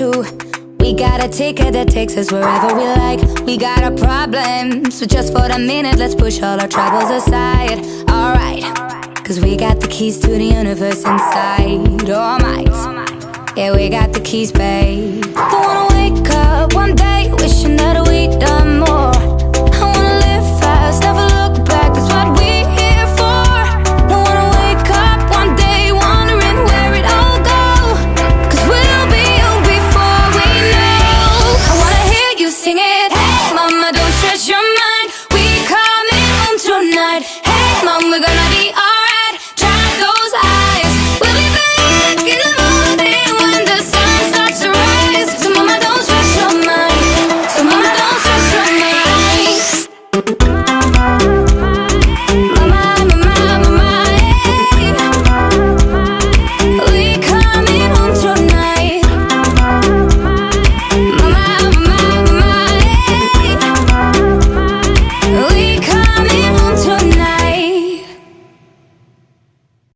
we? We got a ticket that takes us wherever we like. We got our problems, but just for the minute, let's push all our troubles aside. Alright, cause we got the keys to the universe inside. All might. Yeah, we got the keys, babe. Hey mom, we're gonna be alright